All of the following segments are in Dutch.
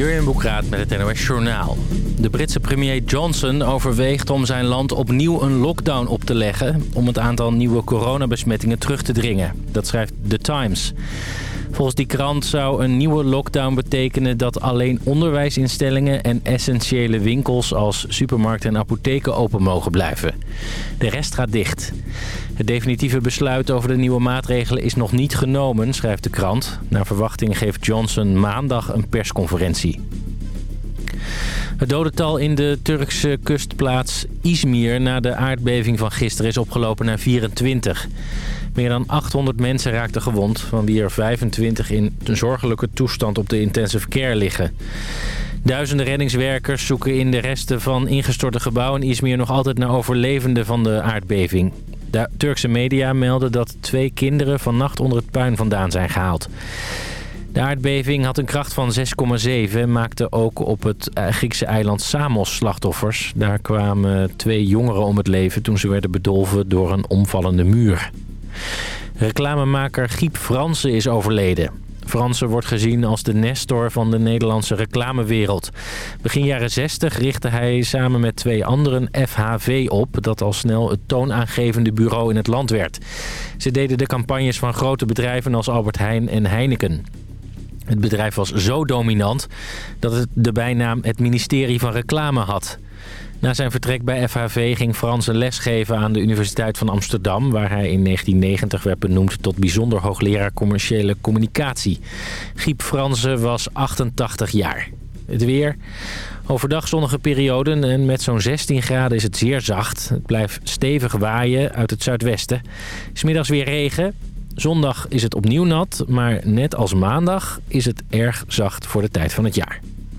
Jurjen Boekraat met het NOS Journaal. De Britse premier Johnson overweegt om zijn land opnieuw een lockdown op te leggen... om het aantal nieuwe coronabesmettingen terug te dringen. Dat schrijft The Times. Volgens die krant zou een nieuwe lockdown betekenen dat alleen onderwijsinstellingen en essentiële winkels als supermarkten en apotheken open mogen blijven. De rest gaat dicht. Het definitieve besluit over de nieuwe maatregelen is nog niet genomen, schrijft de krant. Naar verwachting geeft Johnson maandag een persconferentie. Het dodental in de Turkse kustplaats Izmir na de aardbeving van gisteren is opgelopen naar 24. Meer dan 800 mensen raakten gewond, van wie er 25 in een zorgelijke toestand op de intensive care liggen. Duizenden reddingswerkers zoeken in de resten van ingestorte gebouwen in Izmir nog altijd naar overlevenden van de aardbeving. De Turkse media melden dat twee kinderen vannacht onder het puin vandaan zijn gehaald. De aardbeving had een kracht van 6,7 en maakte ook op het eh, Griekse eiland Samos slachtoffers. Daar kwamen twee jongeren om het leven toen ze werden bedolven door een omvallende muur. Reclamemaker Giep Fransen is overleden. Fransen wordt gezien als de nestor van de Nederlandse reclamewereld. Begin jaren 60 richtte hij samen met twee anderen FHV op... dat al snel het toonaangevende bureau in het land werd. Ze deden de campagnes van grote bedrijven als Albert Heijn en Heineken. Het bedrijf was zo dominant dat het de bijnaam het ministerie van reclame had... Na zijn vertrek bij FHV ging Frans een les geven aan de Universiteit van Amsterdam... waar hij in 1990 werd benoemd tot bijzonder hoogleraar commerciële communicatie. Giep Fransen was 88 jaar. Het weer. Overdag zonnige perioden en met zo'n 16 graden is het zeer zacht. Het blijft stevig waaien uit het zuidwesten. Smiddags weer regen. Zondag is het opnieuw nat, maar net als maandag is het erg zacht voor de tijd van het jaar.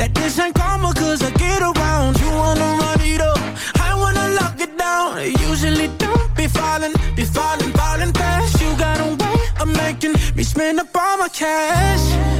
That this ain't karma cause I get around. You wanna run it up, I wanna lock it down. I usually don't be falling, be falling, falling fast. You got a way of making me spend up all my cash.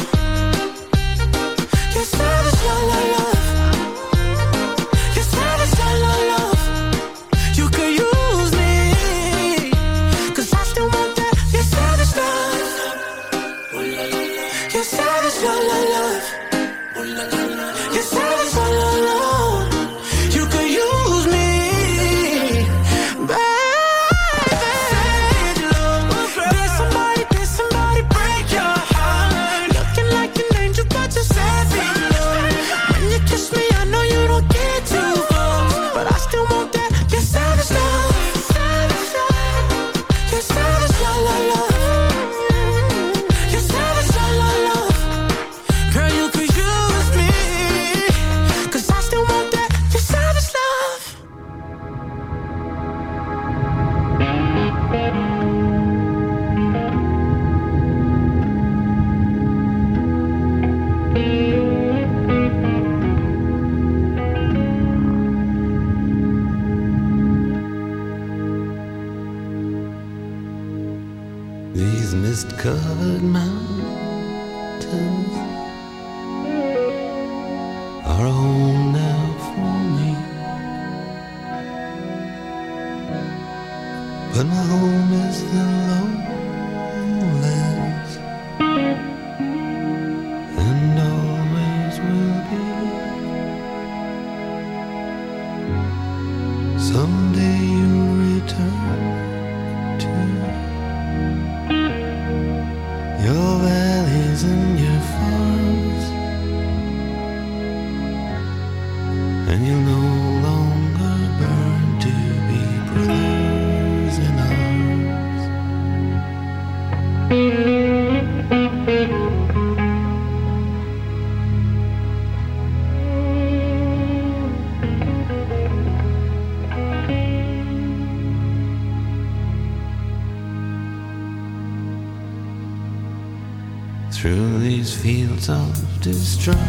destruct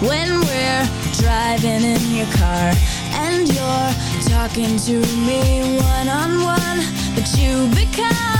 when we're driving in your car and you're talking to me one on one, but you become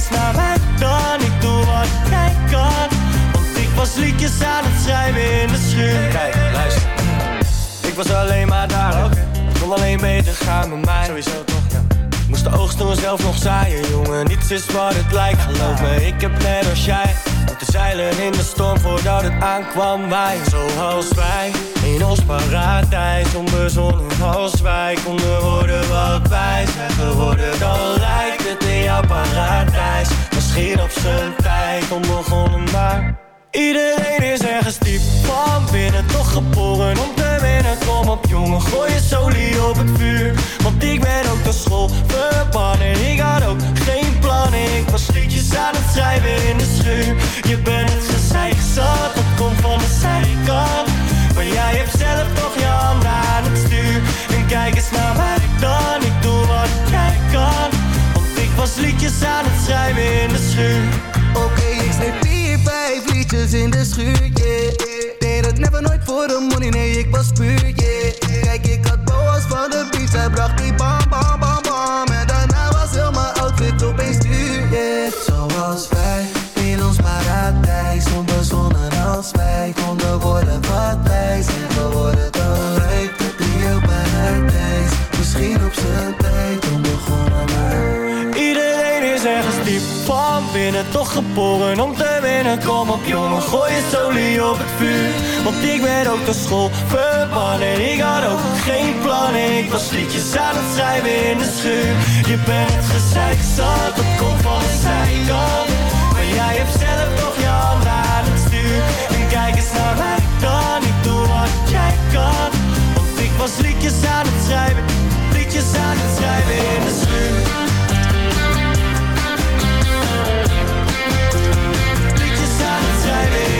Eens naar mij dan, ik doe wat jij kan Want ik was liedjes aan het schrijven in de schuur. Kijk, luister. Ik was alleen maar daar, oké. Kon alleen beter gaan met mij. Sowieso toch, ja. Moest de oogst toen zelf nog zaaien, jongen. Niets is wat het lijkt, geloof me Ik heb net als jij zeilen in de storm voordat het aankwam. Wij, zoals wij In ons paradijs, onbezonnen als wij Konden worden wat wij zijn geworden. Dan lijkt het in jouw paradijs. Misschien op zijn tijd, onbegonnen maar Iedereen is ergens diep van binnen Toch geboren om te winnen. Kom op jongen, gooi je solie op het vuur Want ik ben ook de school. Verbannen Ik had ook geen Ik was liedjes aan het schrijven in de schuur. Je bent het gezeik zat Dat komt van de zijkant. Maar jij hebt zelf toch je handen aan het stuur. En kijk eens naar mij dan Ik doe wat jij kan. Want ik was liedjes aan het schrijven in de schuur. Oké, ik schreef vijf liedjes in de schuur, yeah. Deed het never nooit voor de money, nee, ik was puur. Kijk, ik had boas van de beach, hij bracht die bam, zijn tijd. Iedereen is ergens diep van binnen, toch geboren om te winnen. Kom op jongen, gooi je solie op het vuur. Want ik ben ook de school verbannen. Ik had ook geen plannen. Ik was liedjes aan het schrijven in de schuur. Je bent gezeik zat, dat komt van de zijkant. Maar jij hebt zelf toch je handen aan het stuur. En kijk eens naar mij dan, ik doe wat jij kan. Want ik was liedjes aan het schrijven, liedjes aan het schrijven in de schuur. in de schuur.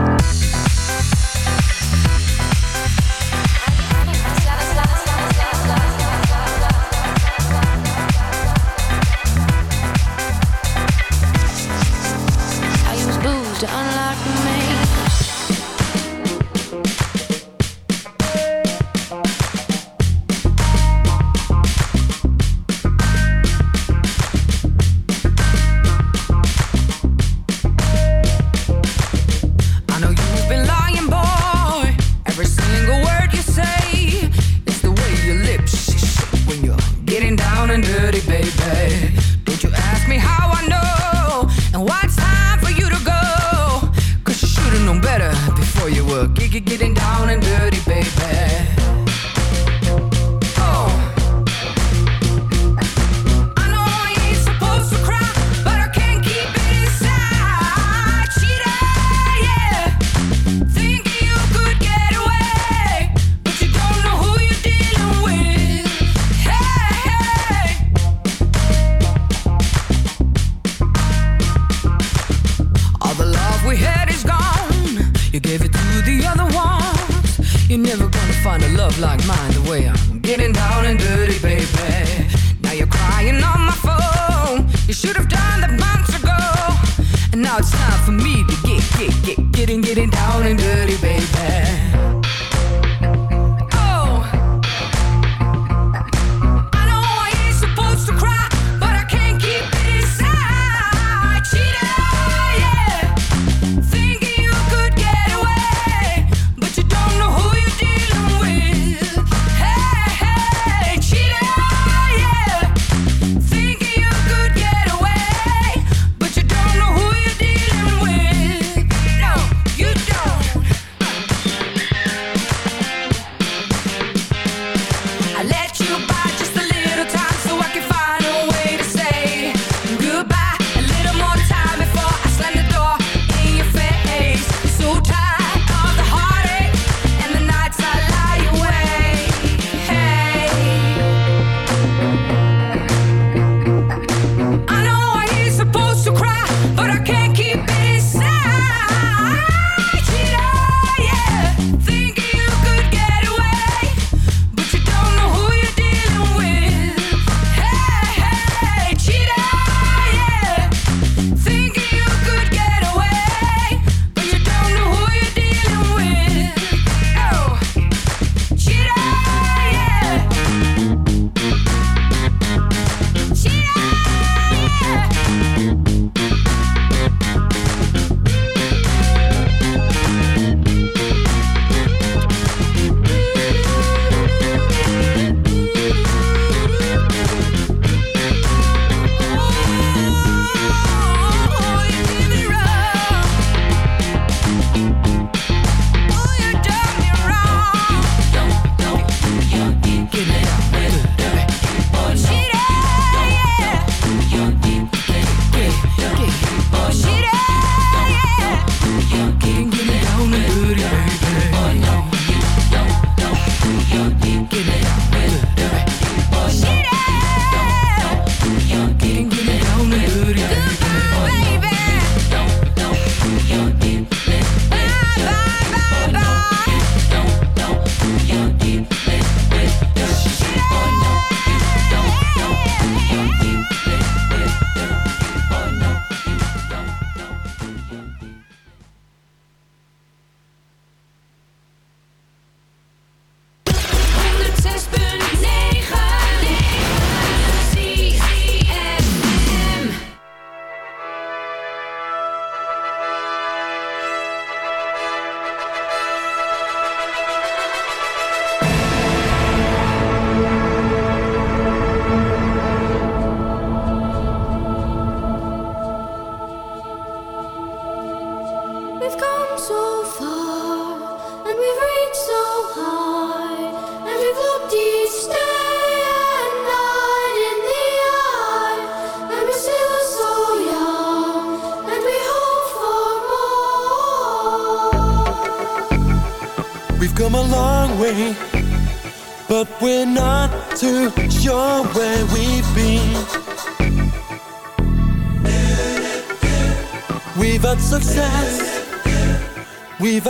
now it's time for me to get, get, get, getting, getting down and dirty, baby.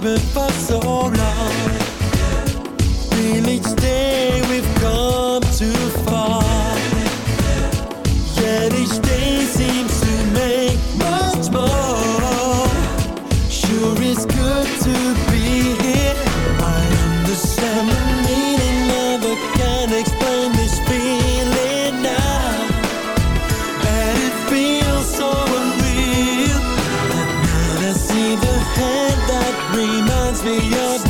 but be your